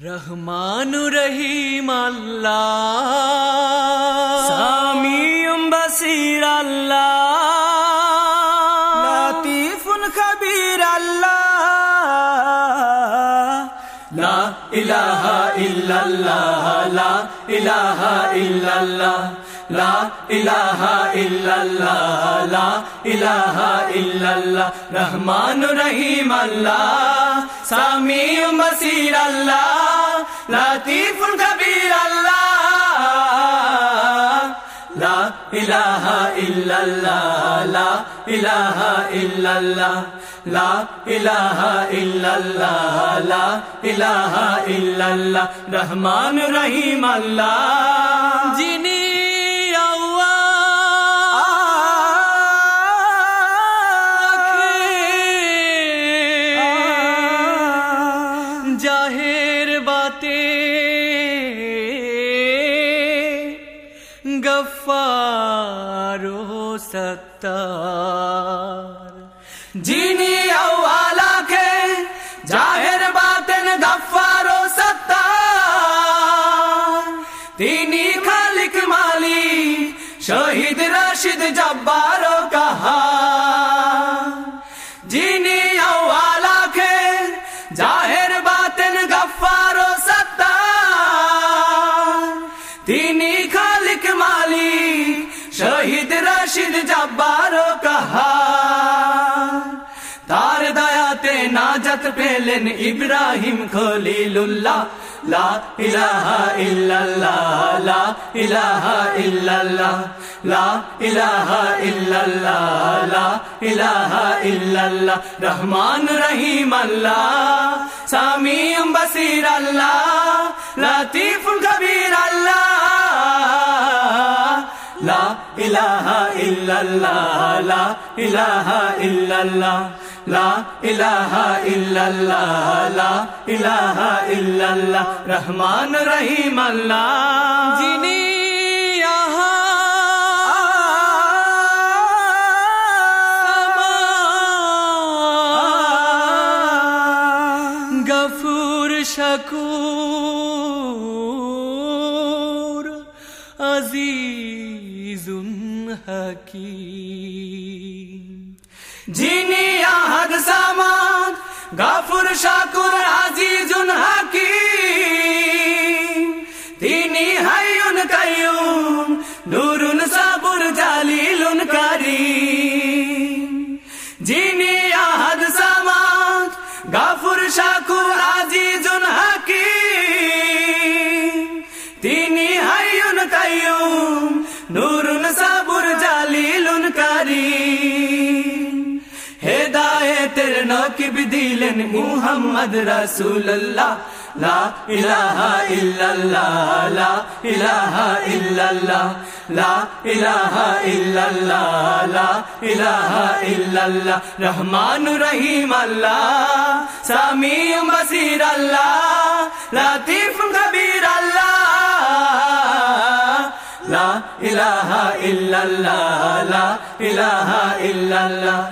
রহমান রহিম আল্লাহ সামিউম বাসির আল্লাহ লাতিফুন খবির আল্লাহ লা ইলাহা ইল্লাল্লাহ লা ইলাহা ইল্লাল্লাহ লা ইলাহা ইল্লাল্লাহ লা ইলাহা ইল্লাল্লাহ রহমান রহিম আল্লাহ সামিউম বাসির আল্লাহ لطیف کبیر اللہ۔ لا الہ الا اللہ، لا الہ الا اللہ۔ لا الہ الا اللہ، لا الہ الا اللہ۔ رحمان رحیم اللہ۔ جنی জাহের বাতে গফারো সত্তার যিনি আওয়ালাকে জাহের বাতেন গফারো সত্তার তিনি খালিক মালি, শহীদ রশিদ নাজত পেলেন ইব্রাহিম খলিলুল্লাহ লা ইলাহা ইল্লাল্লাহ লা ইলাহা ইল্লাল্লাহ লা ইলাহা ইল্লাল্লাহ লা ইলাহা ইল্লাল্লাহ রহমান রহিম আল্লাহ সামিউম বসির আল্লাহ লতিফুল কবির আল্লাহ লা ইলাহা ইল্লাল্লাহ লা ইলাহা ইল্লাল্লাহ লা ইলাহা ইল্লাল্লাহ লা ইলাহা ইল্লাল্লাহ রহমান রহিম আল্লাহ যিনি গফুর শকুর আজিজুন হাকিম যিনি আহাদ সামাদ গাফুর শাকুর আজিজুন হাকিম। তিনি হাইয়ুন কাইয়ুম, নুরুন সাবুর জালিলুন কারীম। যিনি আহাদ সামাদ গাফুর শাকুর আজিজুন হাকিম। তিনি হাইয়ুন কাইয়ুম, নুরুন সাবুর ناكب ديلا محمد رسول الله لا إله إلا الله لا إله إلا الله لا إله إلا الله لا إله إلا الله رحمن رحيم الله سامي بصير الله لطيف خبير الله لا إله إلا الله لا إله إلا الله